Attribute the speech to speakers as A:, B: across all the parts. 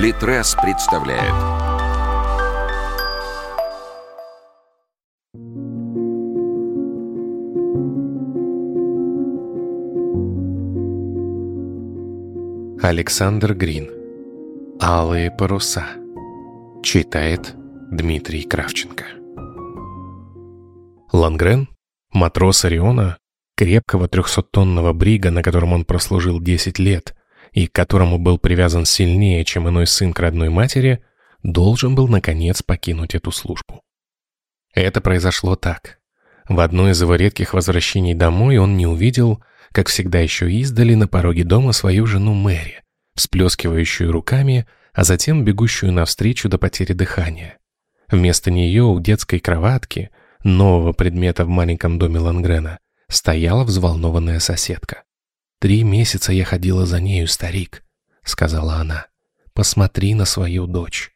A: Литрес представляет.
B: Александр Грин. «Алые паруса» Читает Дмитрий Кравченко. Лангрен, матрос Ориона, крепкого трехсоттонного брига, на котором он прослужил 10 лет и к которому был привязан сильнее, чем иной сын к родной матери, должен был, наконец, покинуть эту службу. Это произошло так. В одно из его редких возвращений домой он не увидел, как всегда еще издали на пороге дома свою жену Мэри, всплескивающую руками, а затем бегущую навстречу до потери дыхания. Вместо нее у детской кроватки, нового предмета в маленьком доме Лангрена, стояла взволнованная соседка. «Три месяца я ходила за нею, старик», — сказала она. «Посмотри на свою дочь».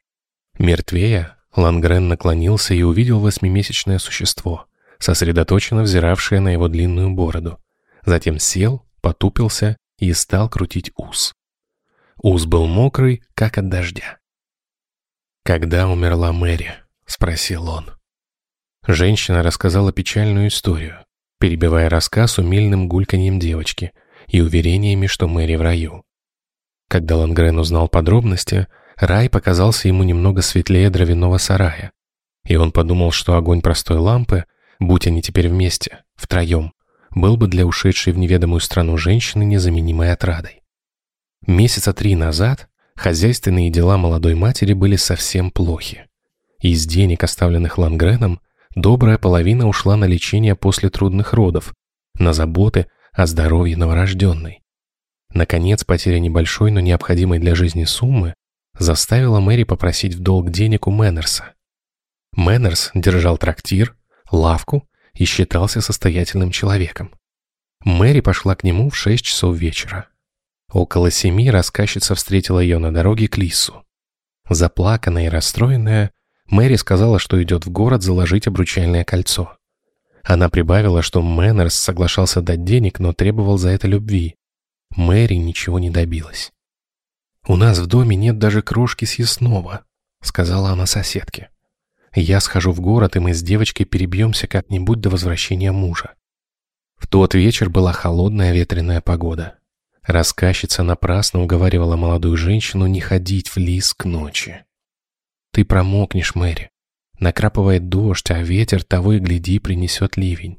B: Мертвея, Лангрен наклонился и увидел восьмимесячное существо, сосредоточенно взиравшее на его длинную бороду. Затем сел, потупился и стал крутить ус. Ус был мокрый, как от дождя. «Когда умерла Мэри?» — спросил он. Женщина рассказала печальную историю, перебивая рассказ умильным гульканьем девочки и уверениями, что Мэри в раю. Когда Лангрен узнал подробности, рай показался ему немного светлее дровяного сарая, и он подумал, что огонь простой лампы, будь они теперь вместе, втроем, был бы для ушедшей в неведомую страну женщины незаменимой отрадой. Месяца три назад хозяйственные дела молодой матери были совсем плохи. Из денег, оставленных Лангреном, добрая половина ушла на лечение после трудных родов, на заботы о здоровье новорожденной. Наконец, потеря небольшой, но необходимой для жизни суммы заставила Мэри попросить в долг денег у Мэннерса. Мэннерс держал трактир, лавку и считался состоятельным человеком. Мэри пошла к нему в шесть часов вечера. Около семи рассказчица встретила ее на дороге к Лису. Заплаканная и расстроенная, Мэри сказала, что идет в город заложить обручальное кольцо. Она прибавила, что Мэннерс соглашался дать денег, но требовал за это любви. Мэри ничего не добилась. «У нас в доме нет даже крошки съестного», — сказала она соседке. «Я схожу в город, и мы с девочкой перебьемся как-нибудь до возвращения мужа». В тот вечер была холодная ветреная погода. Рассказчица напрасно уговаривала молодую женщину не ходить в лис к ночи. «Ты промокнешь, Мэри. Накрапывает дождь, а ветер того и гляди принесет ливень».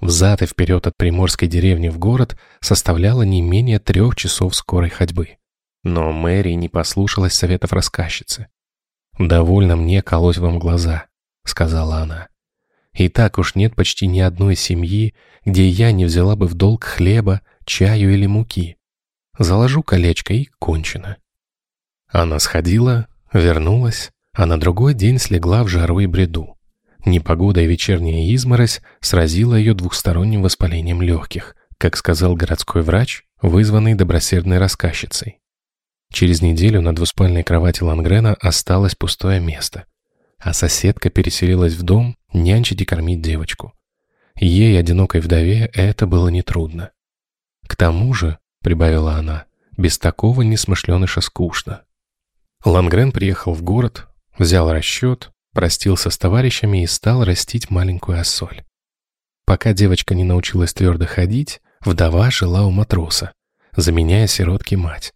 B: Взад и вперед от приморской деревни в город составляло не менее трех часов скорой ходьбы. Но Мэри не послушалась советов рассказчицы. «Довольно мне колоть вам глаза», — сказала она. «И так уж нет почти ни одной семьи, где я не взяла бы в долг хлеба, чаю или муки. Заложу колечко и кончено. Она сходила, вернулась, а на другой день слегла в жару и бреду. Непогода и вечерняя изморозь сразила ее двухсторонним воспалением легких, как сказал городской врач, вызванный добросердной рассказчицей. Через неделю на двуспальной кровати Лангрена осталось пустое место, а соседка переселилась в дом нянчить и кормить девочку. Ей, одинокой вдове, это было нетрудно. К тому же, прибавила она, без такого несмышленыша скучно. Лангрен приехал в город, взял расчет, простился с товарищами и стал растить маленькую осоль. Пока девочка не научилась твердо ходить, вдова жила у матроса, заменяя сиротке мать.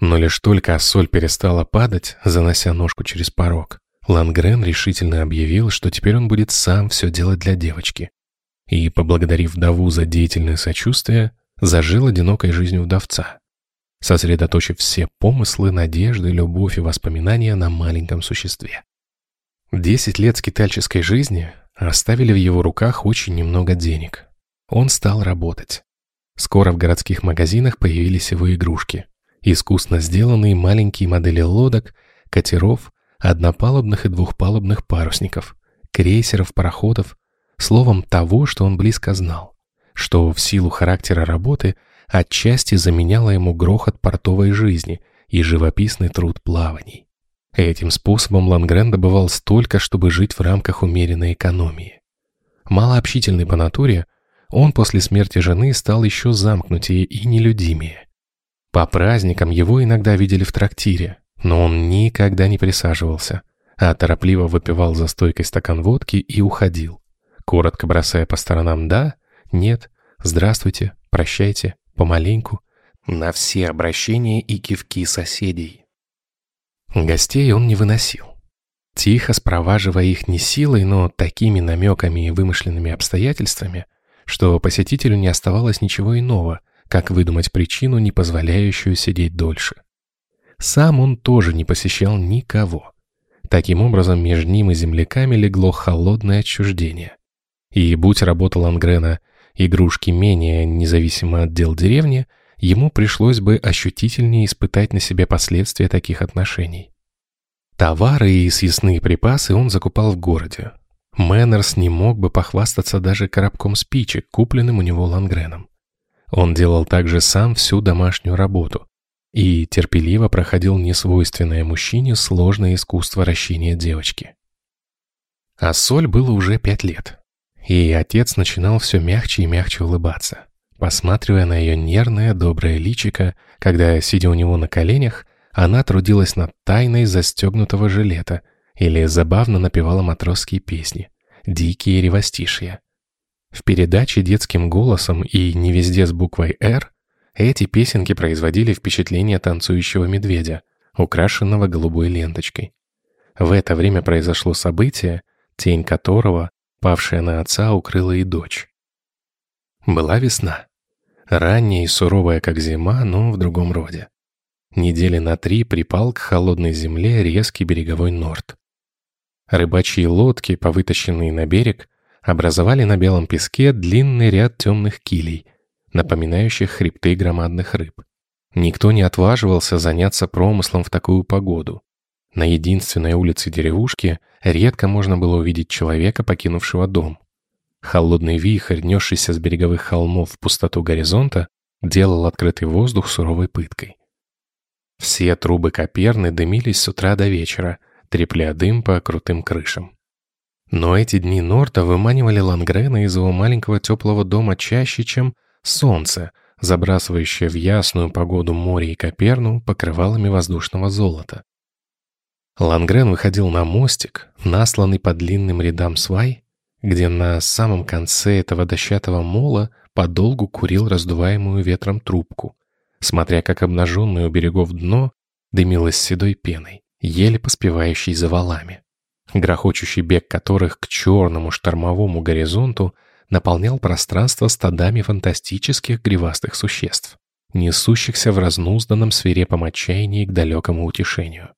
B: Но лишь только осоль перестала падать, занося ножку через порог, Лангрен решительно объявил, что теперь он будет сам все делать для девочки. И, поблагодарив вдову за деятельное сочувствие, зажил одинокой жизнью вдовца, сосредоточив все помыслы, надежды, любовь и воспоминания на маленьком существе. Десять лет скитальческой жизни оставили в его руках очень немного денег. Он стал работать. Скоро в городских магазинах появились его игрушки. Искусно сделанные маленькие модели лодок, катеров, однопалубных и двухпалубных парусников, крейсеров, пароходов, словом того, что он близко знал что в силу характера работы отчасти заменяло ему грохот портовой жизни и живописный труд плаваний. Этим способом Лангрен добывал столько, чтобы жить в рамках умеренной экономии. Малообщительный по натуре, он после смерти жены стал еще замкнутее и нелюдимее. По праздникам его иногда видели в трактире, Но он никогда не присаживался, а торопливо выпивал за стойкой стакан водки и уходил, коротко бросая по сторонам «да», «нет», «здравствуйте», «прощайте», «помаленьку», на все обращения и кивки соседей. Гостей он не выносил. Тихо спроваживая их не силой, но такими намеками и вымышленными обстоятельствами, что посетителю не оставалось ничего иного, как выдумать причину, не позволяющую сидеть дольше. Сам он тоже не посещал никого. Таким образом, между ним и земляками легло холодное отчуждение. И будь работа Лангрена игрушки менее независимо от дел деревни, ему пришлось бы ощутительнее испытать на себе последствия таких отношений. Товары и съестные припасы он закупал в городе. Мэннерс не мог бы похвастаться даже коробком спичек, купленным у него Лангреном. Он делал также сам всю домашнюю работу и терпеливо проходил несвойственное мужчине сложное искусство ращения девочки. А Соль было уже пять лет, и отец начинал все мягче и мягче улыбаться посматривая на ее нервное, доброе личико, когда, сидя у него на коленях, она трудилась над тайной застегнутого жилета или забавно напевала матросские песни, дикие ревостишья. В передаче детским голосом и не везде с буквой «Р» эти песенки производили впечатление танцующего медведя, украшенного голубой ленточкой. В это время произошло событие, тень которого, павшая на отца, укрыла и дочь. Была весна. Ранняя и суровая, как зима, но в другом роде. Недели на три припал к холодной земле резкий береговой норд. Рыбачьи лодки, повытащенные на берег, образовали на белом песке длинный ряд темных килей, напоминающих хребты громадных рыб. Никто не отваживался заняться промыслом в такую погоду. На единственной улице деревушки редко можно было увидеть человека, покинувшего дом. Холодный вихрь, несшийся с береговых холмов в пустоту горизонта, делал открытый воздух суровой пыткой. Все трубы Коперны дымились с утра до вечера, трепля дым по крутым крышам. Но эти дни Норта выманивали Лангрена из его маленького теплого дома чаще, чем солнце, забрасывающее в ясную погоду море и Коперну покрывалами воздушного золота. Лангрен выходил на мостик, насланный по длинным рядам свай, где на самом конце этого дощатого мола подолгу курил раздуваемую ветром трубку, смотря как обнаженное у берегов дно дымилось седой пеной, еле поспевающей за валами, грохочущий бег которых к черному штормовому горизонту наполнял пространство стадами фантастических гривастых существ, несущихся в разнузданном свирепом отчаянии к далекому утешению.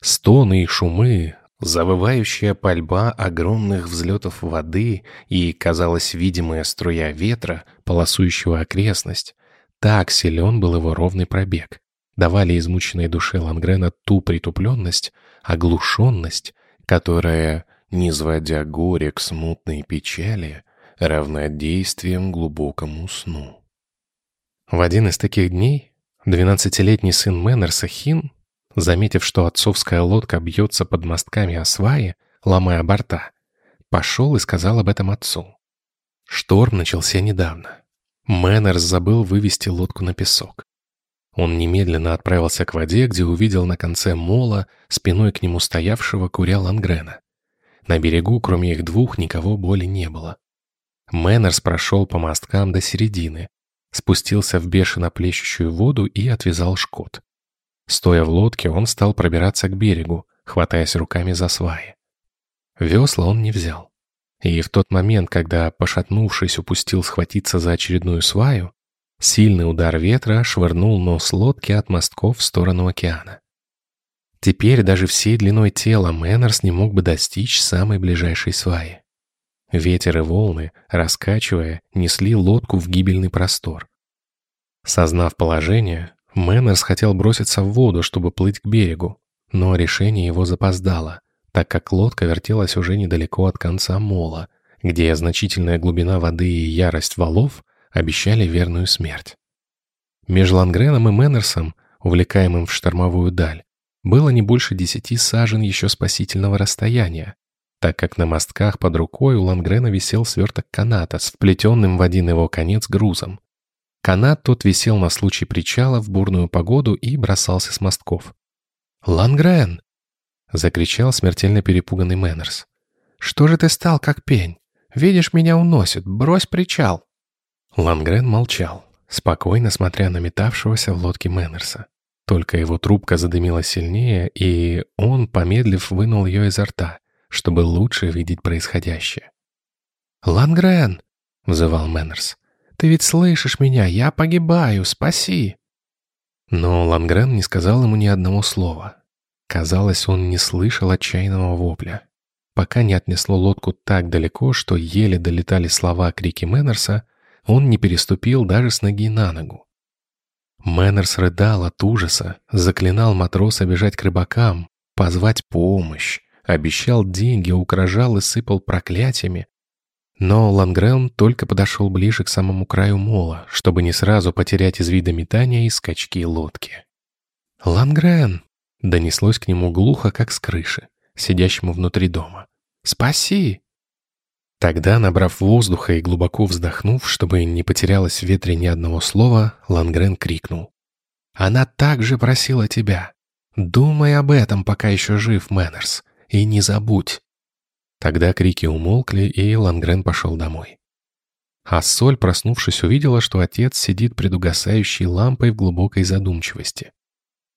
B: Стоны и шумы, Завывающая пальба огромных взлетов воды и, казалось, видимая струя ветра, полосующего окрестность, так силен был его ровный пробег, давали измученной душе Лангрена ту притупленность, оглушенность, которая, низводя горе к смутной печали, равна действием глубокому сну. В один из таких дней двенадцатилетний сын Мэннерса Хин Заметив, что отцовская лодка бьется под мостками о сваи, ломая борта, пошел и сказал об этом отцу. Шторм начался недавно. Мэннерс забыл вывести лодку на песок. Он немедленно отправился к воде, где увидел на конце мола спиной к нему стоявшего куря Лангрена. На берегу, кроме их двух, никого более не было. Мэннерс прошел по мосткам до середины, спустился в бешено плещущую воду и отвязал шкот. Стоя в лодке, он стал пробираться к берегу, хватаясь руками за сваи. Весла он не взял. И в тот момент, когда, пошатнувшись, упустил схватиться за очередную сваю, сильный удар ветра швырнул нос лодки от мостков в сторону океана. Теперь даже всей длиной тела Мэннерс не мог бы достичь самой ближайшей сваи. Ветер и волны, раскачивая, несли лодку в гибельный простор. Сознав положение, Мэннерс хотел броситься в воду, чтобы плыть к берегу, но решение его запоздало, так как лодка вертелась уже недалеко от конца мола, где значительная глубина воды и ярость валов обещали верную смерть. Между Лангреном и Мэннерсом, увлекаемым в штормовую даль, было не больше десяти сажен еще спасительного расстояния, так как на мостках под рукой у Лангрена висел сверток каната с вплетенным в один его конец грузом, Канат тот висел на случай причала в бурную погоду и бросался с мостков. «Лангрен!» — закричал смертельно перепуганный Мэннерс. «Что же ты стал, как пень? Видишь, меня уносит. Брось причал!» Лангрен молчал, спокойно смотря на метавшегося в лодке Мэннерса. Только его трубка задымилась сильнее, и он, помедлив, вынул ее изо рта, чтобы лучше видеть происходящее. «Лангрен!» — взывал Мэннерс. «Ты ведь слышишь меня? Я погибаю! Спаси!» Но Лангрен не сказал ему ни одного слова. Казалось, он не слышал отчаянного вопля. Пока не отнесло лодку так далеко, что еле долетали слова крики Мэннерса, он не переступил даже с ноги на ногу. Мэннерс рыдал от ужаса, заклинал матроса бежать к рыбакам, позвать помощь, обещал деньги, угрожал и сыпал проклятиями, но Лангрен только подошел ближе к самому краю мола, чтобы не сразу потерять из вида метания и скачки лодки. «Лангрен!» — донеслось к нему глухо, как с крыши, сидящему внутри дома. «Спаси!» Тогда, набрав воздуха и глубоко вздохнув, чтобы не потерялось в ветре ни одного слова, Лангрен крикнул. «Она также просила тебя. Думай об этом, пока еще жив, Мэннерс, и не забудь. Тогда крики умолкли, и Лангрен пошел домой. А Соль, проснувшись, увидела, что отец сидит пред угасающей лампой в глубокой задумчивости.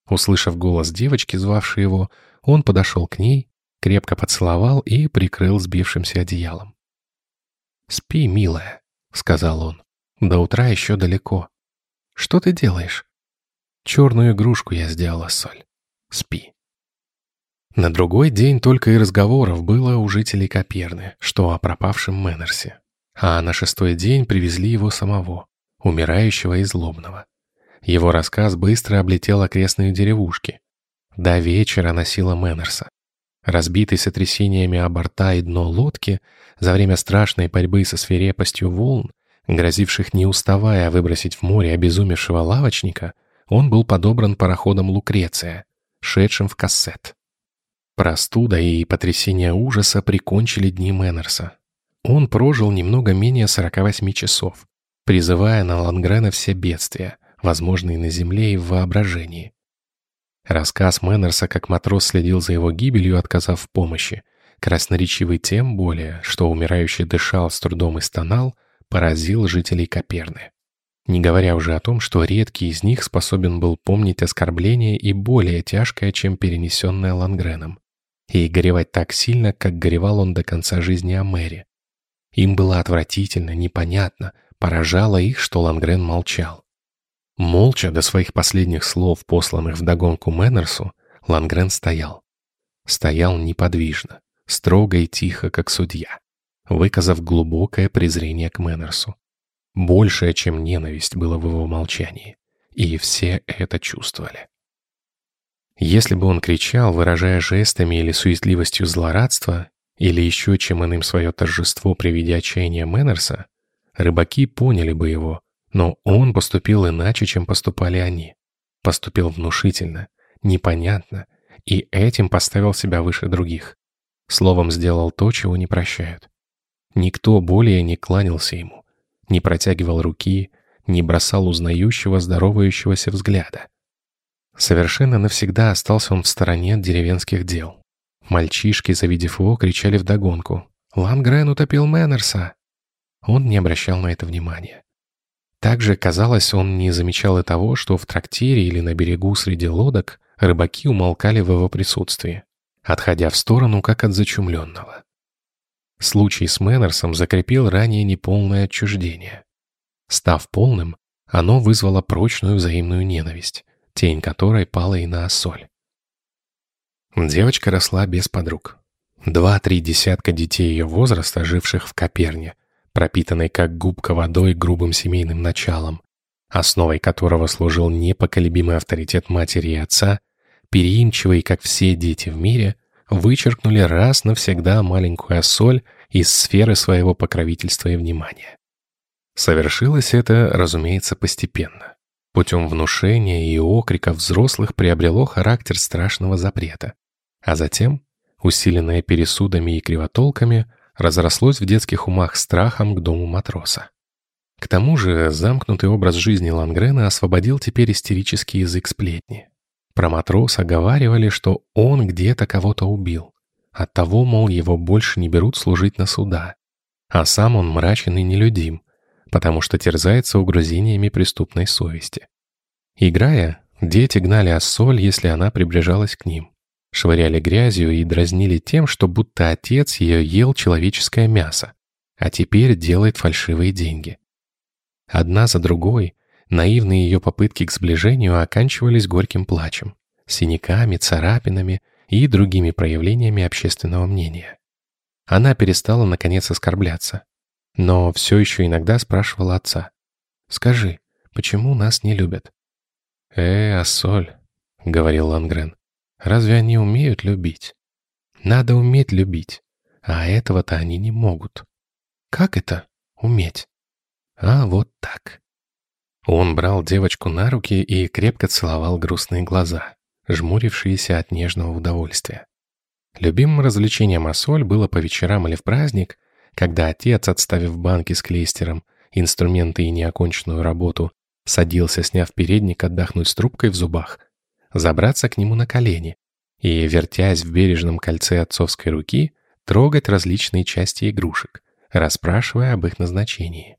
B: Услышав голос девочки, звавшей его, он подошел к ней, крепко поцеловал и прикрыл сбившимся одеялом. «Спи, милая», — сказал он. «До утра еще далеко. Что ты делаешь?» «Черную игрушку я сделала, Соль. Спи». На другой день только и разговоров было у жителей Коперны, что о пропавшем Мэннерсе. А на шестой день привезли его самого, умирающего и злобного. Его рассказ быстро облетел окрестные деревушки. До вечера носила Мэннерса. Разбитый сотрясениями о борта и дно лодки, за время страшной борьбы со свирепостью волн, грозивших не уставая выбросить в море обезумевшего лавочника, он был подобран пароходом «Лукреция», шедшим в кассет. Простуда и потрясение ужаса прикончили дни Мэннерса. Он прожил немного менее 48 часов, призывая на Лангрена все бедствия, возможные на земле и в воображении. Рассказ Мэннерса, как матрос следил за его гибелью, отказав в помощи, красноречивый тем более, что умирающий дышал с трудом и стонал, поразил жителей Коперны. Не говоря уже о том, что редкий из них способен был помнить оскорбление и более тяжкое, чем перенесенное Лангреном и горевать так сильно, как горевал он до конца жизни о Мэри. Им было отвратительно, непонятно, поражало их, что Лангрен молчал. Молча до своих последних слов, посланных вдогонку Мэннерсу, Лангрен стоял. Стоял неподвижно, строго и тихо, как судья, выказав глубокое презрение к Мэннерсу. Большее, чем ненависть, было в его молчании, и все это чувствовали. Если бы он кричал, выражая жестами или суетливостью злорадства, или еще чем иным свое торжество при виде отчаяния Мэннерса, рыбаки поняли бы его, но он поступил иначе, чем поступали они. Поступил внушительно, непонятно, и этим поставил себя выше других. Словом, сделал то, чего не прощают. Никто более не кланялся ему, не протягивал руки, не бросал узнающего, здоровающегося взгляда. Совершенно навсегда остался он в стороне от деревенских дел. Мальчишки, завидев его, кричали вдогонку. «Лангрен утопил Мэннерса!» Он не обращал на это внимания. Также, казалось, он не замечал и того, что в трактире или на берегу среди лодок рыбаки умолкали в его присутствии, отходя в сторону, как от зачумленного. Случай с Мэннерсом закрепил ранее неполное отчуждение. Став полным, оно вызвало прочную взаимную ненависть, тень которой пала и на соль. Девочка росла без подруг. Два-три десятка детей ее возраста, живших в Коперне, пропитанной как губка водой грубым семейным началом, основой которого служил непоколебимый авторитет матери и отца, переимчивый, как все дети в мире, вычеркнули раз навсегда маленькую соль из сферы своего покровительства и внимания. Совершилось это, разумеется, постепенно путем внушения и окриков взрослых приобрело характер страшного запрета, а затем, усиленное пересудами и кривотолками, разрослось в детских умах страхом к дому матроса. К тому же замкнутый образ жизни Лангрена освободил теперь истерический язык сплетни. Про матроса говаривали, что он где-то кого-то убил. Оттого, мол, его больше не берут служить на суда. А сам он мрачен и нелюдим, потому что терзается угрызениями преступной совести. Играя, дети гнали Ассоль, если она приближалась к ним. Швыряли грязью и дразнили тем, что будто отец ее ел человеческое мясо, а теперь делает фальшивые деньги. Одна за другой наивные ее попытки к сближению оканчивались горьким плачем, синяками, царапинами и другими проявлениями общественного мнения. Она перестала, наконец, оскорбляться, но все еще иногда спрашивала отца. «Скажи, почему нас не любят?» «Э, Ассоль», — говорил Лангрен, — «разве они умеют любить?» «Надо уметь любить, а этого-то они не могут». «Как это? Уметь?» «А вот так». Он брал девочку на руки и крепко целовал грустные глаза, жмурившиеся от нежного удовольствия. Любимым развлечением Ассоль было по вечерам или в праздник, когда отец, отставив банки с клейстером, инструменты и неоконченную работу, садился, сняв передник, отдохнуть с трубкой в зубах, забраться к нему на колени и, вертясь в бережном кольце отцовской руки, трогать различные части игрушек, расспрашивая об их назначении.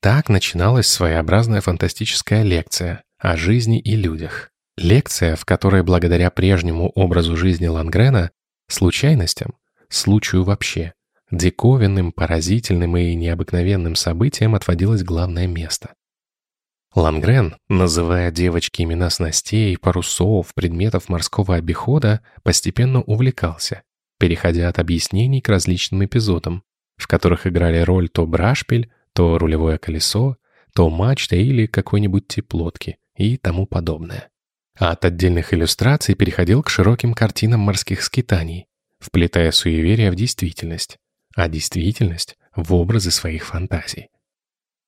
B: Так начиналась своеобразная фантастическая лекция о жизни и людях. Лекция, в которой благодаря прежнему образу жизни Лангрена, случайностям, случаю вообще, диковинным, поразительным и необыкновенным событиям отводилось главное место. Лангрен, называя девочке имена снастей, парусов, предметов морского обихода, постепенно увлекался, переходя от объяснений к различным эпизодам, в которых играли роль то брашпиль, то рулевое колесо, то мачта или какой-нибудь тип лодки и тому подобное. А от отдельных иллюстраций переходил к широким картинам морских скитаний, вплетая суеверия в действительность, а действительность в образы своих фантазий.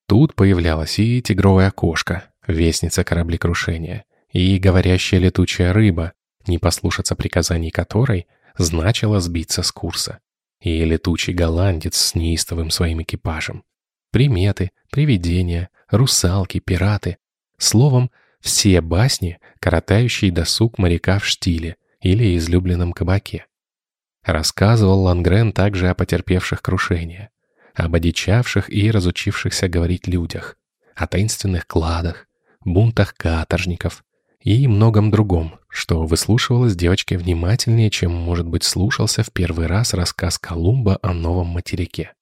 B: Тут появлялась и тигровая кошка, вестница кораблекрушения, и говорящая летучая рыба, не послушаться приказаний которой значило сбиться с курса, и летучий голландец с неистовым своим экипажем, приметы, привидения, русалки, пираты. Словом, все басни, коротающие досуг моряка в штиле или излюбленном кабаке. Рассказывал Лангрен также о потерпевших крушение, об одичавших и разучившихся говорить людях, о таинственных кладах, бунтах каторжников и многом другом, что выслушивалось девочке внимательнее, чем, может быть, слушался в первый раз рассказ Колумба о новом материке.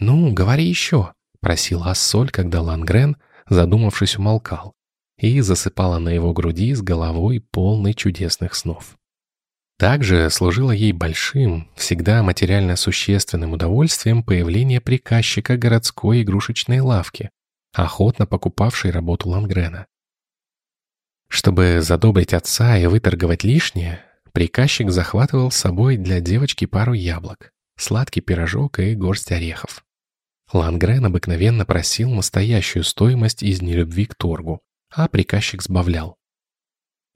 B: «Ну, говори еще», — просила Ассоль, когда Лангрен, задумавшись, умолкал, и засыпала на его груди с головой полной чудесных снов. Также служило ей большим, всегда материально существенным удовольствием появление приказчика городской игрушечной лавки, охотно покупавшей работу Лангрена. Чтобы задобрить отца и выторговать лишнее, приказчик захватывал с собой для девочки пару яблок, сладкий пирожок и горсть орехов. Лангрен обыкновенно просил настоящую стоимость из нелюбви к торгу, а приказчик сбавлял.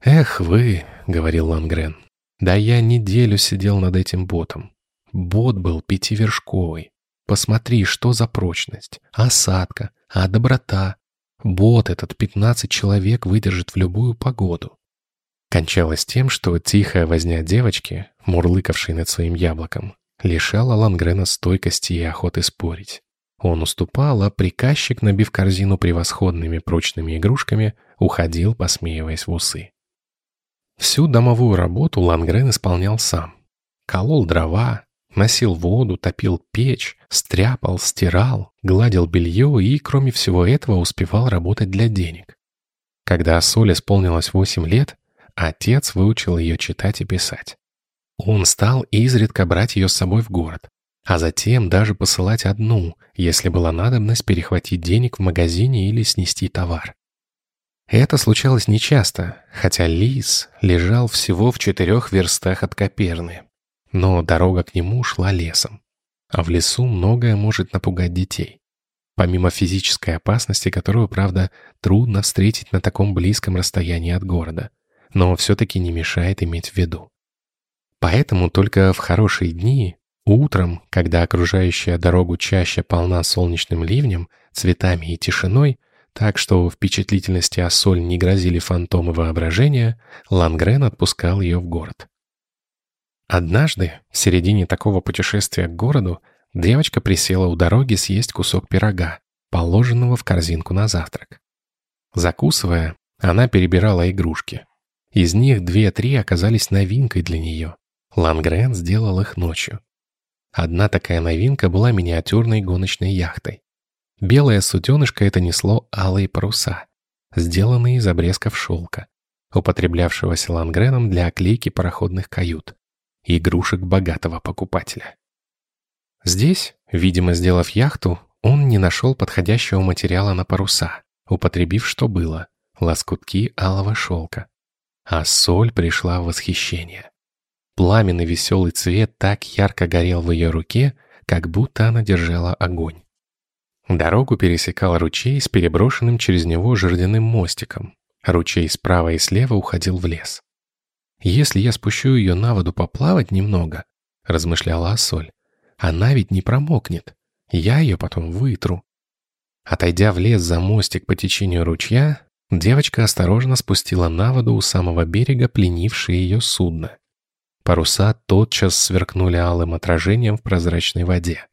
B: «Эх вы», — говорил Лангрен, — «да я неделю сидел над этим ботом. Бот был пятивершковый. Посмотри, что за прочность, осадка, а доброта. Бот этот пятнадцать человек выдержит в любую погоду». Кончалось тем, что тихая возня девочки, мурлыкавшей над своим яблоком, лишала Лангрена стойкости и охоты спорить. Он уступал, а приказчик, набив корзину превосходными прочными игрушками, уходил, посмеиваясь в усы. Всю домовую работу Лангрен исполнял сам. Колол дрова, носил воду, топил печь, стряпал, стирал, гладил белье и, кроме всего этого, успевал работать для денег. Когда Соль исполнилось 8 лет, отец выучил ее читать и писать. Он стал изредка брать ее с собой в город, а затем даже посылать одну, если была надобность перехватить денег в магазине или снести товар. Это случалось нечасто, хотя Лис лежал всего в четырех верстах от Коперны. Но дорога к нему шла лесом. А в лесу многое может напугать детей. Помимо физической опасности, которую, правда, трудно встретить на таком близком расстоянии от города, но все-таки не мешает иметь в виду. Поэтому только в хорошие дни Утром, когда окружающая дорогу чаще полна солнечным ливнем, цветами и тишиной, Так что впечатлительности Ассоль не грозили фантомы воображения, Лангрен отпускал ее в город. Однажды, в середине такого путешествия к городу, девочка присела у дороги съесть кусок пирога, положенного в корзинку на завтрак. Закусывая, она перебирала игрушки. Из них две-три оказались новинкой для нее. Лангрен сделал их ночью. Одна такая новинка была миниатюрной гоночной яхтой. Белое суденышко это несло алые паруса, сделанные из обрезков шелка, употреблявшегося Лангреном для оклейки пароходных кают, игрушек богатого покупателя. Здесь, видимо, сделав яхту, он не нашел подходящего материала на паруса, употребив что было — лоскутки алого шелка. А соль пришла в восхищение. Пламенный веселый цвет так ярко горел в ее руке, как будто она держала огонь. Дорогу пересекал ручей с переброшенным через него жердяным мостиком. Ручей справа и слева уходил в лес. «Если я спущу ее на воду поплавать немного», — размышляла Ассоль, — «она ведь не промокнет. Я ее потом вытру». Отойдя в лес за мостик по течению ручья, девочка осторожно спустила на воду у самого берега пленившее ее судно. Паруса тотчас сверкнули алым отражением в прозрачной воде.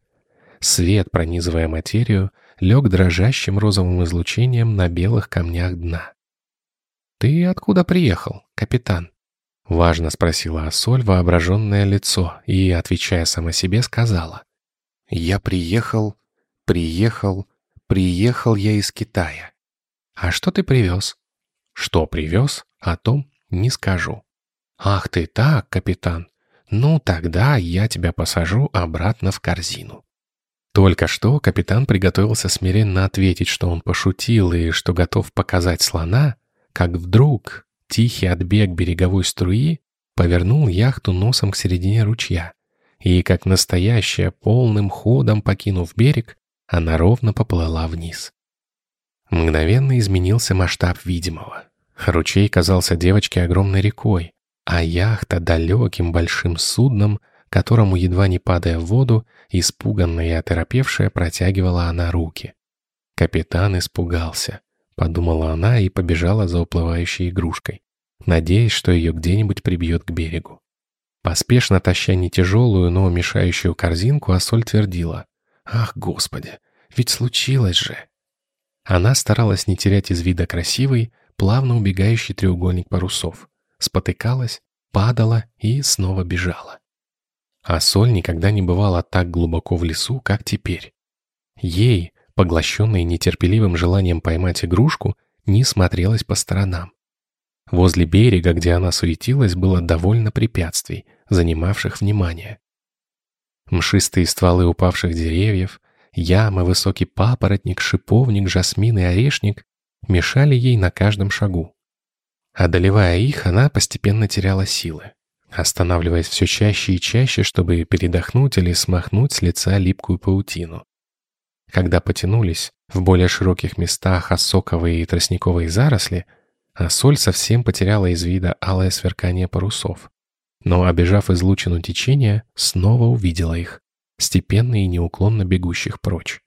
B: Свет, пронизывая материю, лег дрожащим розовым излучением на белых камнях дна. «Ты откуда приехал, капитан?» Важно спросила Ассоль воображенное лицо и, отвечая сама себе, сказала. «Я приехал, приехал, приехал я из Китая. А что ты привез?» «Что привез, о том не скажу». «Ах ты так, капитан! Ну, тогда я тебя посажу обратно в корзину». Только что капитан приготовился смиренно ответить, что он пошутил и что готов показать слона, как вдруг тихий отбег береговой струи повернул яхту носом к середине ручья, и, как настоящая, полным ходом покинув берег, она ровно поплыла вниз. Мгновенно изменился масштаб видимого. Ручей казался девочке огромной рекой, а яхта далеким большим судном, которому, едва не падая в воду, испуганная и оторопевшая, протягивала она руки. Капитан испугался, подумала она и побежала за уплывающей игрушкой, надеясь, что ее где-нибудь прибьет к берегу. Поспешно таща не тяжелую, но мешающую корзинку, Ассоль твердила. «Ах, Господи, ведь случилось же!» Она старалась не терять из вида красивый, плавно убегающий треугольник парусов спотыкалась, падала и снова бежала. А Соль никогда не бывала так глубоко в лесу, как теперь. Ей, поглощенной нетерпеливым желанием поймать игрушку, не смотрелась по сторонам. Возле берега, где она суетилась, было довольно препятствий, занимавших внимание. Мшистые стволы упавших деревьев, ямы, высокий папоротник, шиповник, жасмин и орешник мешали ей на каждом шагу. Одолевая их, она постепенно теряла силы, останавливаясь все чаще и чаще, чтобы передохнуть или смахнуть с лица липкую паутину. Когда потянулись в более широких местах осоковые и тростниковые заросли, а соль совсем потеряла из вида алое сверкание парусов. Но, обежав излучину течения, снова увидела их, степенно и неуклонно бегущих прочь.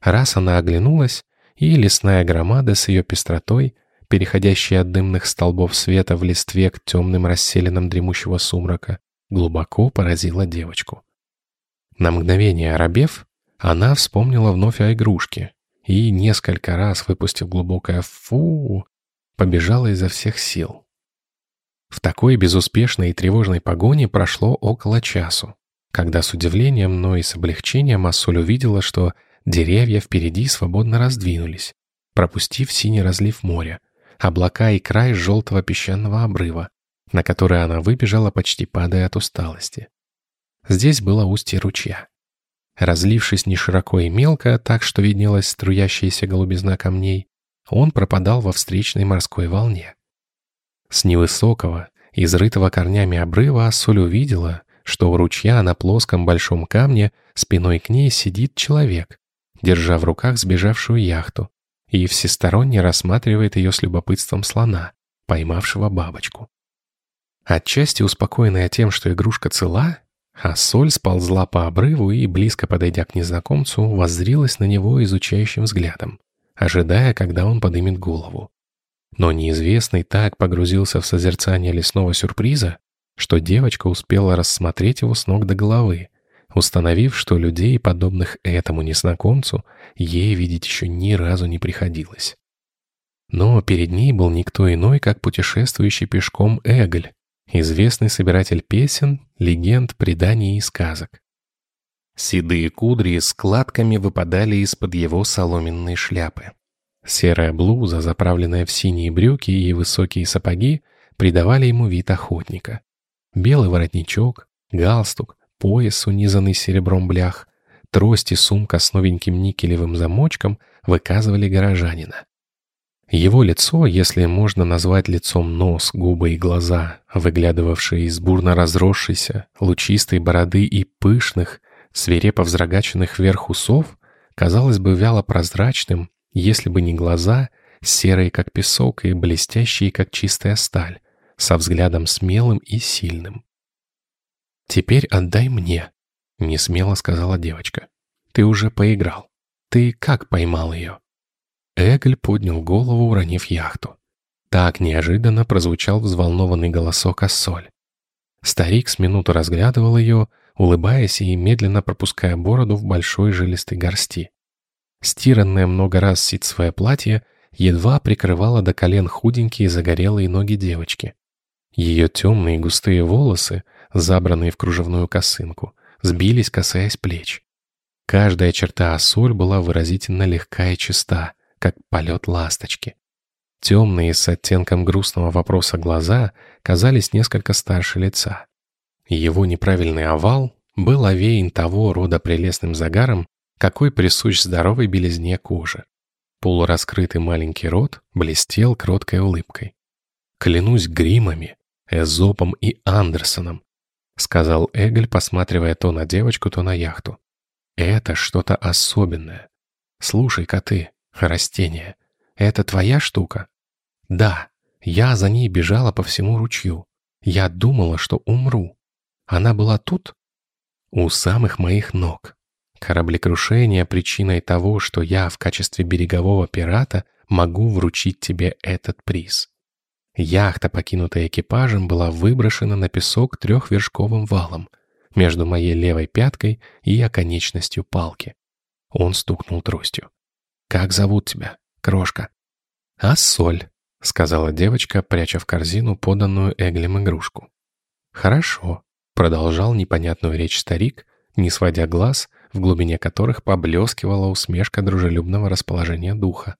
B: Раз она оглянулась, и лесная громада с ее пестротой переходящий от дымных столбов света в листве к темным расселенным дремущего сумрака, глубоко поразила девочку. На мгновение оробев, она вспомнила вновь о игрушке и, несколько раз выпустив глубокое «фу», побежала изо всех сил. В такой безуспешной и тревожной погоне прошло около часу, когда с удивлением, но и с облегчением Ассоль увидела, что деревья впереди свободно раздвинулись, пропустив синий разлив моря, облака и край желтого песчаного обрыва, на который она выбежала, почти падая от усталости. Здесь было устье ручья. Разлившись не широко и мелко, так что виднелась струящаяся голубизна камней, он пропадал во встречной морской волне. С невысокого, изрытого корнями обрыва Соль увидела, что у ручья на плоском большом камне спиной к ней сидит человек, держа в руках сбежавшую яхту, и всесторонне рассматривает ее с любопытством слона, поймавшего бабочку. Отчасти успокоенная тем, что игрушка цела, а соль сползла по обрыву и, близко подойдя к незнакомцу, воззрилась на него изучающим взглядом, ожидая, когда он подымет голову. Но неизвестный так погрузился в созерцание лесного сюрприза, что девочка успела рассмотреть его с ног до головы, установив, что людей, подобных этому незнакомцу, ей видеть еще ни разу не приходилось. Но перед ней был никто иной, как путешествующий пешком Эголь, известный собиратель песен, легенд, преданий и сказок. Седые кудри складками выпадали из-под его соломенной шляпы. Серая блуза, заправленная в синие брюки и высокие сапоги, придавали ему вид охотника. Белый воротничок, галстук, пояс, унизанный серебром блях, трость и сумка с новеньким никелевым замочком выказывали горожанина. Его лицо, если можно назвать лицом нос, губы и глаза, выглядывавшие из бурно разросшейся, лучистой бороды и пышных, свирепо взрогаченных вверх усов, казалось бы вяло прозрачным, если бы не глаза, серые как песок и блестящие как чистая сталь, со взглядом смелым и сильным. «Теперь отдай мне», — несмело сказала девочка. «Ты уже поиграл. Ты как поймал ее?» Эгль поднял голову, уронив яхту. Так неожиданно прозвучал взволнованный голосок Ассоль. Старик с минуту разглядывал ее, улыбаясь и медленно пропуская бороду в большой жилистой горсти. Стиранное много раз ситцевое платье едва прикрывало до колен худенькие загорелые ноги девочки. Ее темные густые волосы, забранные в кружевную косынку, сбились, касаясь плеч. Каждая черта Ассоль была выразительно легка и чиста, как полет ласточки. Темные с оттенком грустного вопроса глаза казались несколько старше лица. Его неправильный овал был овеян того рода прелестным загаром, какой присущ здоровой белизне кожи. Полураскрытый маленький рот блестел кроткой улыбкой. «Клянусь гримами, Эзопом и Андерсоном», — сказал Эгель, посматривая то на девочку, то на яхту. «Это что-то особенное. Слушай, коты, Растение. Это твоя штука? Да. Я за ней бежала по всему ручью. Я думала, что умру. Она была тут? У самых моих ног. Кораблекрушение причиной того, что я в качестве берегового пирата могу вручить тебе этот приз. Яхта, покинутая экипажем, была выброшена на песок трехвершковым валом между моей левой пяткой и оконечностью палки. Он стукнул тростью. «Как зовут тебя, крошка?» «А соль», — сказала девочка, пряча в корзину поданную Эглем игрушку. «Хорошо», — продолжал непонятную речь старик, не сводя глаз, в глубине которых поблескивала усмешка дружелюбного расположения духа.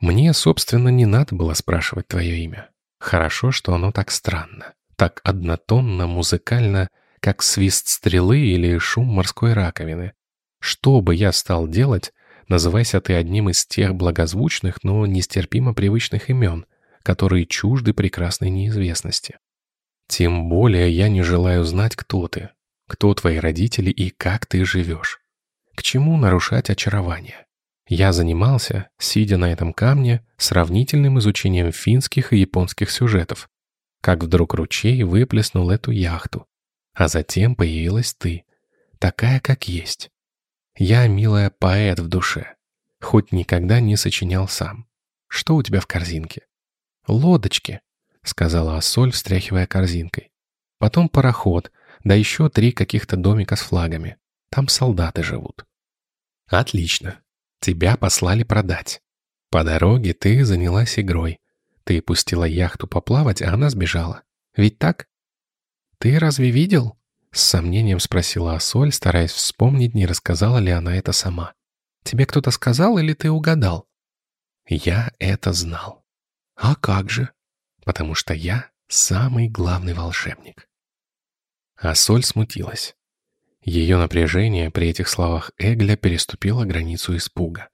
B: «Мне, собственно, не надо было спрашивать твое имя. Хорошо, что оно так странно, так однотонно, музыкально, как свист стрелы или шум морской раковины. Что бы я стал делать, называйся ты одним из тех благозвучных, но нестерпимо привычных имен, которые чужды прекрасной неизвестности. Тем более я не желаю знать, кто ты, кто твои родители и как ты живешь. К чему нарушать очарование? Я занимался, сидя на этом камне, сравнительным изучением финских и японских сюжетов, как вдруг ручей выплеснул эту яхту, а затем появилась ты, такая, как есть. Я, милая, поэт в душе, хоть никогда не сочинял сам. Что у тебя в корзинке? Лодочки, сказала Ассоль, встряхивая корзинкой. Потом пароход, да еще три каких-то домика с флагами. Там солдаты живут. Отлично. Тебя послали продать. По дороге ты занялась игрой. Ты пустила яхту поплавать, а она сбежала. Ведь так? Ты разве видел? С сомнением спросила Асоль, стараясь вспомнить, не рассказала ли она это сама. «Тебе кто-то сказал или ты угадал?» «Я это знал». «А как же?» «Потому что я самый главный волшебник». Асоль смутилась. Ее напряжение при этих словах Эгля переступило границу испуга.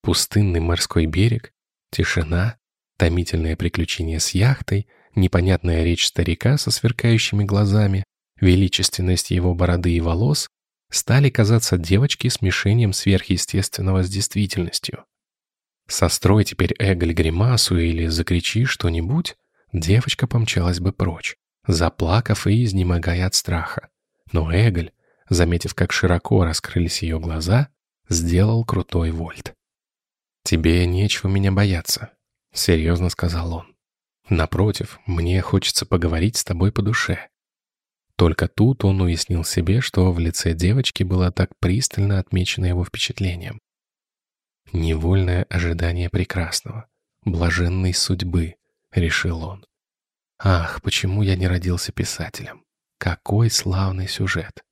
B: Пустынный морской берег, тишина, томительное приключение с яхтой, непонятная речь старика со сверкающими глазами, величественность его бороды и волос стали казаться девочке смешением сверхъестественного с действительностью. Сострой теперь Эголь гримасу или закричи что-нибудь, девочка помчалась бы прочь, заплакав и изнемогая от страха. Но Эголь, заметив, как широко раскрылись ее глаза, сделал крутой вольт. «Тебе нечего меня бояться», — серьезно сказал он. «Напротив, мне хочется поговорить с тобой по душе». Только тут он уяснил себе, что в лице девочки было так пристально отмечено его впечатлением. «Невольное ожидание прекрасного, блаженной судьбы», — решил он. «Ах, почему я не родился писателем? Какой славный сюжет!»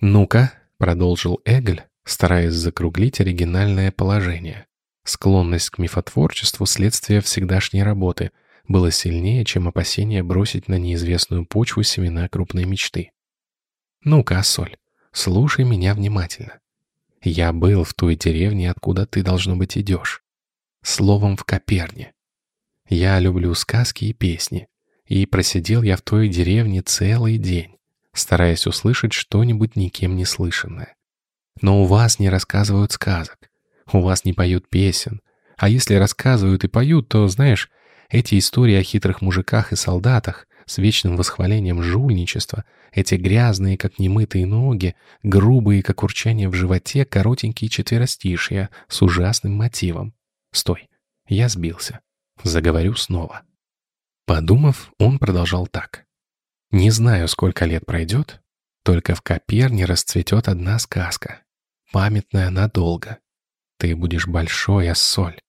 B: «Ну-ка», — продолжил Эгль, стараясь закруглить оригинальное положение. Склонность к мифотворчеству следствие всегдашней работы было сильнее, чем опасение бросить на неизвестную почву семена крупной мечты. «Ну-ка, Соль, слушай меня внимательно. Я был в той деревне, откуда ты, должно быть, идешь. Словом, в Коперне. Я люблю сказки и песни, и просидел я в той деревне целый день, стараясь услышать что-нибудь никем не слышанное. Но у вас не рассказывают сказок, у вас не поют песен. А если рассказывают и поют, то, знаешь, эти истории о хитрых мужиках и солдатах с вечным восхвалением жульничества, эти грязные, как немытые ноги, грубые, как урчание в животе, коротенькие четверостишья с ужасным мотивом. Стой, я сбился. Заговорю снова. Подумав, он продолжал так. Не знаю, сколько лет пройдет, только в Коперне расцветет одна сказка, памятная надолго. Ты будешь большой, соль.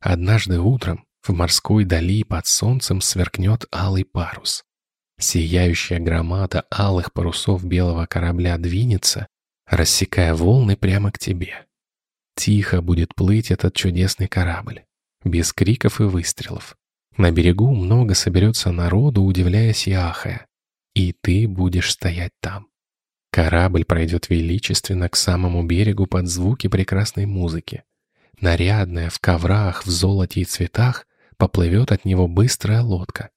B: Однажды утром в морской дали под солнцем сверкнет алый парус. Сияющая громада алых парусов белого корабля двинется, рассекая волны прямо к тебе. Тихо будет плыть этот чудесный корабль, без криков и выстрелов. На берегу много соберется народу, удивляясь и ахая. И ты будешь стоять там. Корабль пройдет величественно к самому берегу под звуки прекрасной музыки. Нарядная, в коврах, в золоте и цветах, поплывет от него быстрая лодка.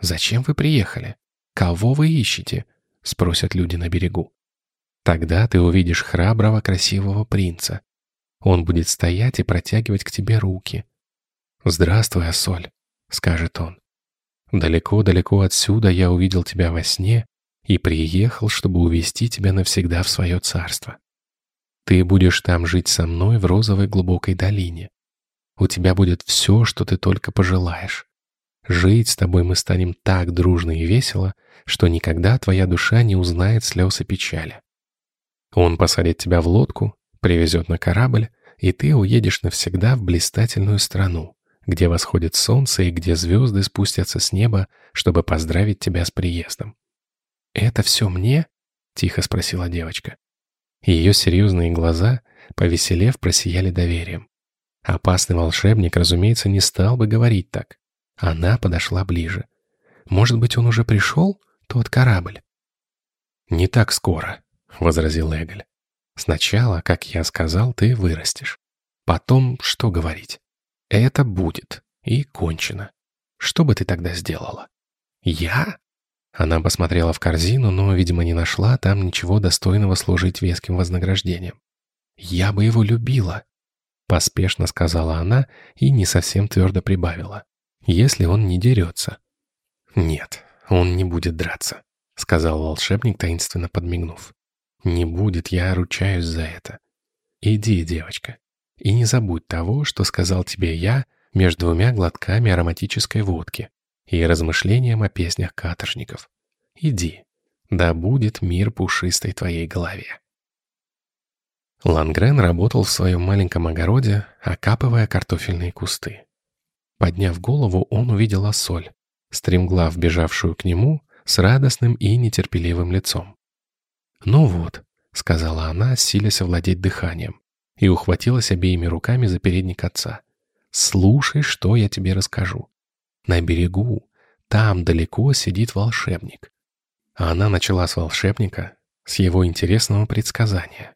B: «Зачем вы приехали? Кого вы ищете?» — спросят люди на берегу. Тогда ты увидишь храброго, красивого принца. Он будет стоять и протягивать к тебе руки. «Здравствуй, Асоль», — скажет он. «Далеко-далеко отсюда я увидел тебя во сне и приехал, чтобы увести тебя навсегда в свое царство. Ты будешь там жить со мной в розовой глубокой долине. У тебя будет все, что ты только пожелаешь. Жить с тобой мы станем так дружно и весело, что никогда твоя душа не узнает слез и печали. Он посадит тебя в лодку, привезет на корабль, и ты уедешь навсегда в блистательную страну, где восходит солнце и где звезды спустятся с неба, чтобы поздравить тебя с приездом. «Это все мне?» — тихо спросила девочка. Ее серьезные глаза, повеселев, просияли доверием. Опасный волшебник, разумеется, не стал бы говорить так. Она подошла ближе. «Может быть, он уже пришел, тот корабль?» «Не так скоро», — возразил Эголь. «Сначала, как я сказал, ты вырастешь. Потом, что говорить? Это будет. И кончено. Что бы ты тогда сделала?» «Я?» Она посмотрела в корзину, но, видимо, не нашла там ничего достойного служить веским вознаграждением. «Я бы его любила», — поспешно сказала она и не совсем твердо прибавила. «Если он не дерется». «Нет, он не будет драться», — сказал волшебник, таинственно подмигнув. «Не будет, я ручаюсь за это. Иди, девочка, и не забудь того, что сказал тебе я между двумя глотками ароматической водки и размышлениям о песнях каторжников. Иди, да будет мир пушистой твоей голове. Лангрен работал в своем маленьком огороде, окапывая картофельные кусты. Подняв голову, он увидел Ассоль, стремглав бежавшую к нему с радостным и нетерпеливым лицом. «Ну вот», — сказала она, силясь овладеть дыханием, и ухватилась обеими руками за передник отца. «Слушай, что я тебе расскажу. На берегу, там далеко сидит волшебник. А она начала с волшебника, с его интересного предсказания.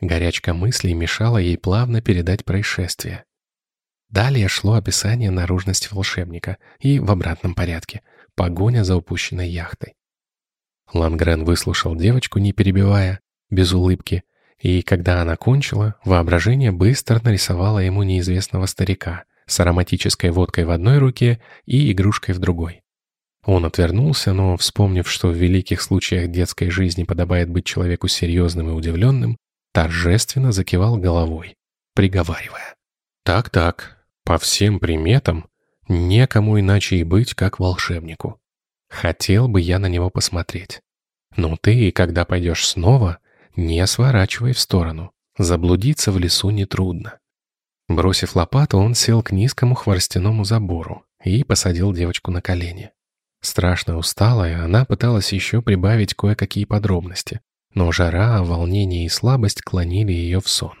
B: Горячка мыслей мешала ей плавно передать происшествие. Далее шло описание наружности волшебника и, в обратном порядке, погоня за упущенной яхтой. Лангрен выслушал девочку, не перебивая, без улыбки, и, когда она кончила, воображение быстро нарисовало ему неизвестного старика с ароматической водкой в одной руке и игрушкой в другой. Он отвернулся, но, вспомнив, что в великих случаях детской жизни подобает быть человеку серьезным и удивленным, торжественно закивал головой, приговаривая. Так-так, по всем приметам, некому иначе и быть, как волшебнику. Хотел бы я на него посмотреть. Но ты, когда пойдешь снова, не сворачивай в сторону. Заблудиться в лесу нетрудно. Бросив лопату, он сел к низкому хворостяному забору и посадил девочку на колени. Страшно усталая, она пыталась еще прибавить кое-какие подробности, но жара, волнение и слабость клонили ее в сон.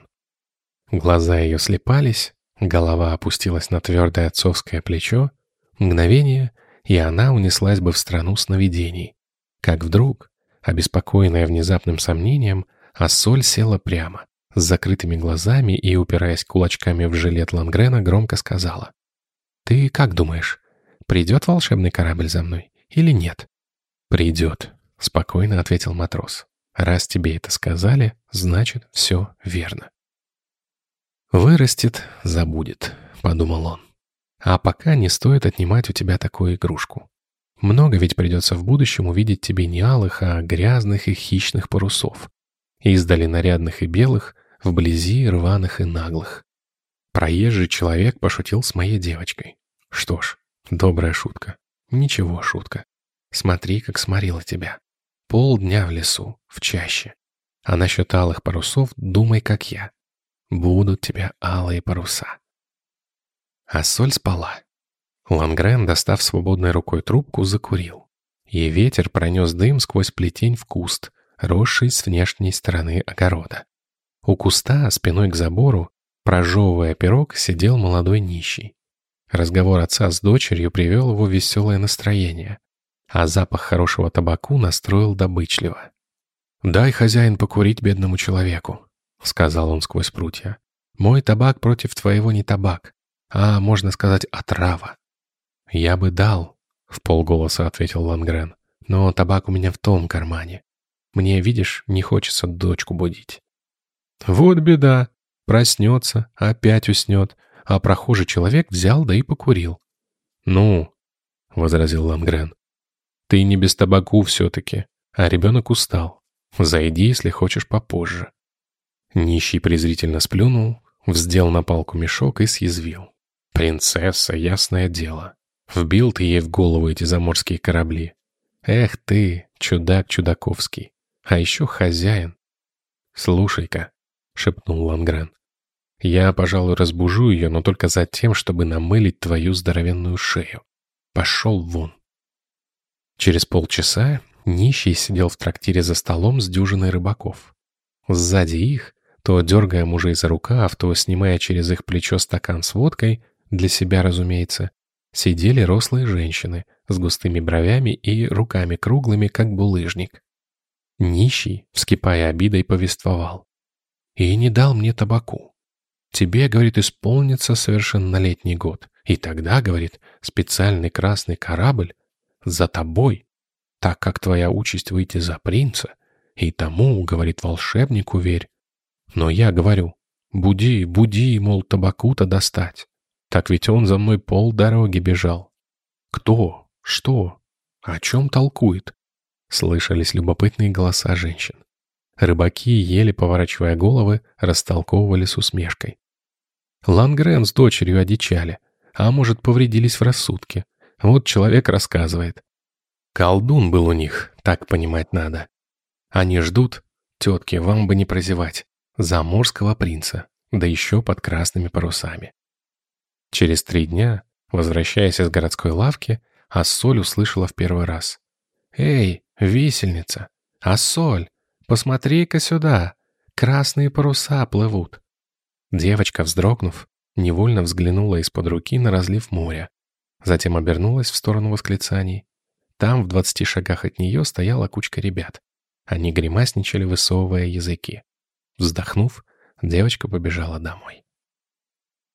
B: Глаза ее слепались, голова опустилась на твердое отцовское плечо, мгновение, и она унеслась бы в страну сновидений. Как вдруг, обеспокоенная внезапным сомнением, Ассоль села прямо, с закрытыми глазами и, упираясь кулачками в жилет Лангрена, громко сказала. «Ты как думаешь, придет волшебный корабль за мной или нет?» «Придет», — спокойно ответил матрос. «Раз тебе это сказали, значит, все верно». «Вырастет, забудет», — подумал он. «А пока не стоит отнимать у тебя такую игрушку. Много ведь придется в будущем увидеть тебе не алых, а грязных и хищных парусов. Издали нарядных и белых, вблизи рваных и наглых. Проезжий человек пошутил с моей девочкой. Что ж, добрая шутка. Ничего, шутка. Смотри, как сморила тебя. Полдня в лесу, в чаще. А насчет алых парусов думай, как я. Будут тебя алые паруса. А соль спала. Лангрен, достав свободной рукой трубку, закурил. И ветер пронес дым сквозь плетень в куст, росший с внешней стороны огорода. У куста, спиной к забору, прожевывая пирог, сидел молодой нищий. Разговор отца с дочерью привел его в веселое настроение, а запах хорошего табаку настроил добычливо. «Дай, хозяин, покурить бедному человеку», — сказал он сквозь прутья. «Мой табак против твоего не табак, а, можно сказать, отрава». «Я бы дал», — в полголоса ответил Лангрен, «но табак у меня в том кармане. Мне, видишь, не хочется дочку будить». «Вот беда. Проснется, опять уснет, а прохожий человек взял да и покурил». «Ну», — возразил Лангрен, «ты не без табаку все-таки, а ребенок устал. Зайди, если хочешь, попозже». Нищий презрительно сплюнул, вздел на палку мешок и съязвил. «Принцесса, ясное дело. Вбил ты ей в голову эти заморские корабли. Эх ты, чудак чудаковский. А еще хозяин. Слушай-ка», — шепнул Лангрен. «Я, пожалуй, разбужу ее, но только за тем, чтобы намылить твою здоровенную шею. Пошел вон». Через полчаса нищий сидел в трактире за столом с дюжиной рыбаков. Сзади их то дергая мужей за рукав, то снимая через их плечо стакан с водкой, для себя, разумеется, сидели рослые женщины с густыми бровями и руками круглыми, как булыжник. Нищий, вскипая обидой, повествовал. «И не дал мне табаку. Тебе, — говорит, — исполнится совершеннолетний год. И тогда, — говорит, — специальный красный корабль за тобой, так как твоя участь выйти за принца. И тому, — говорит, — волшебнику верь, но я говорю, буди, буди, мол, табаку-то достать. Так ведь он за мной пол дороги бежал. Кто? Что? О чем толкует? Слышались любопытные голоса женщин. Рыбаки, еле поворачивая головы, растолковывали с усмешкой. Лангрен с дочерью одичали, а может, повредились в рассудке. Вот человек рассказывает. Колдун был у них, так понимать надо. Они ждут, тетки, вам бы не прозевать заморского принца, да еще под красными парусами. Через три дня, возвращаясь из городской лавки, Ассоль услышала в первый раз. «Эй, висельница! Ассоль, посмотри-ка сюда! Красные паруса плывут!» Девочка, вздрогнув, невольно взглянула из-под руки на разлив моря. Затем обернулась в сторону восклицаний. Там, в двадцати шагах от нее, стояла кучка ребят. Они гримасничали, высовывая языки. Вздохнув, девочка побежала домой.